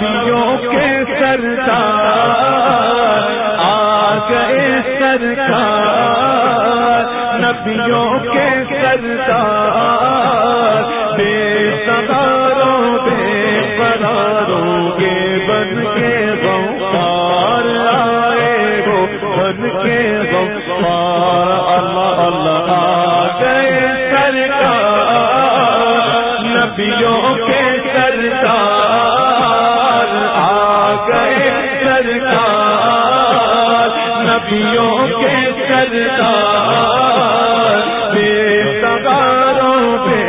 نبیوں کے سردار آ گئے سرکار، نبیوں کے سردار، بے سداروں بے فراروں گے بن کے غوار آئے گو بن کے غوار اللہ اللہ آ گئے سرکار، نبیوں نبیوں کے سردار، بے سگاروں بے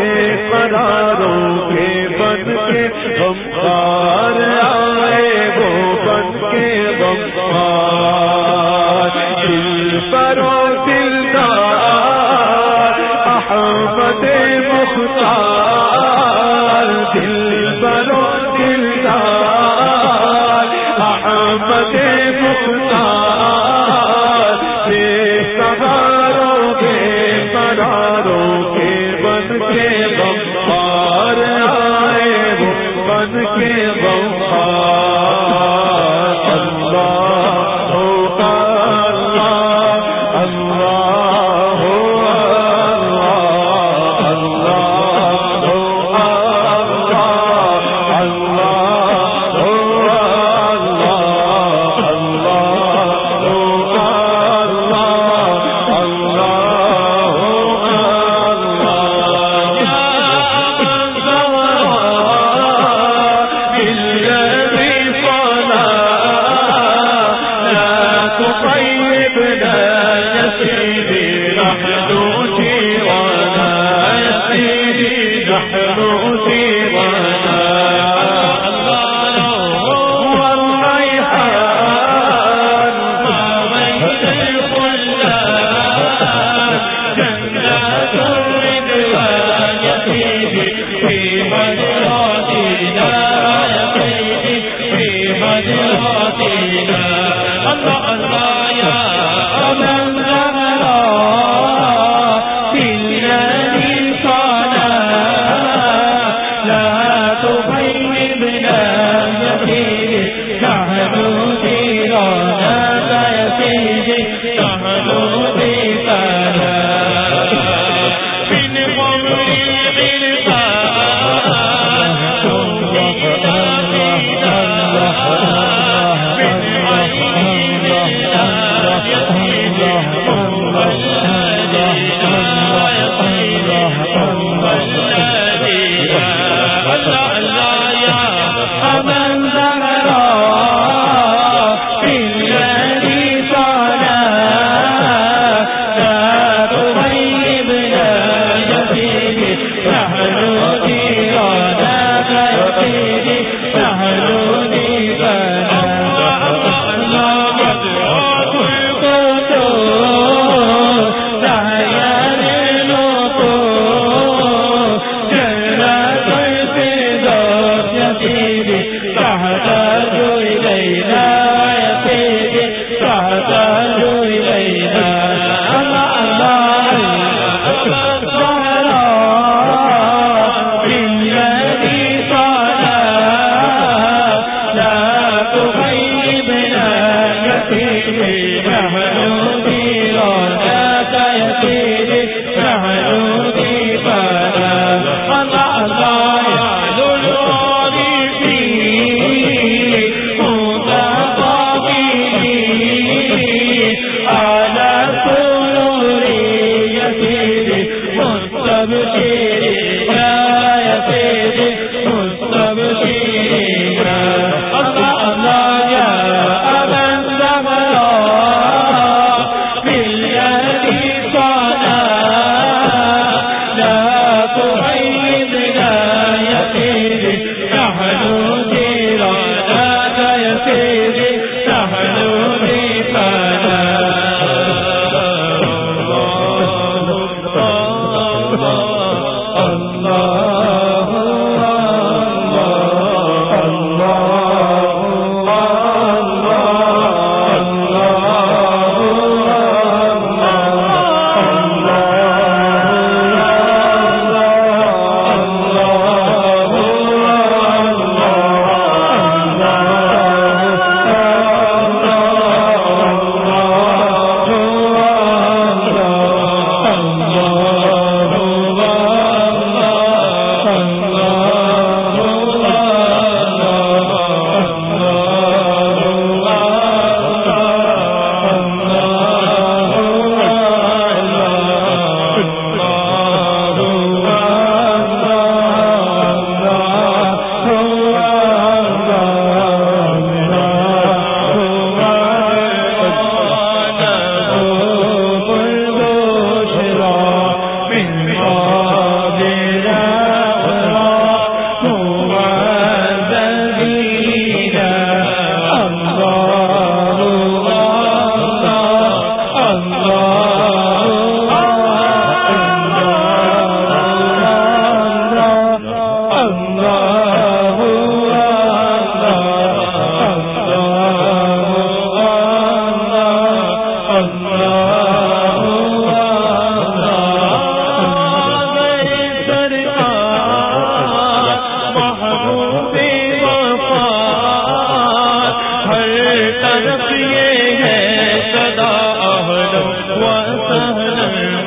قراروں کے بن کے غمخار آئے، وہ بن کے غمخار دل پرو دلدار، احمد مختار۔ دل پرو دلدار، احمد مختار۔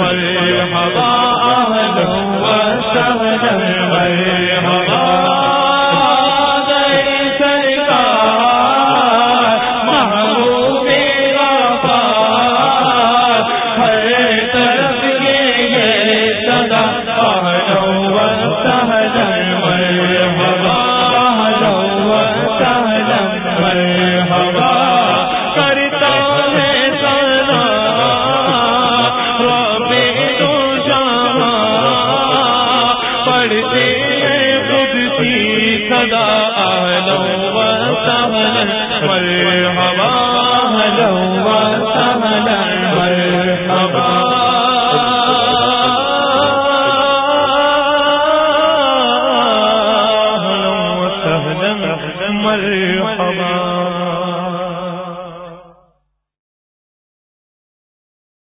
مرحبا اهلا وسهلا پڑھتے ہیں خود لو مرحبا لو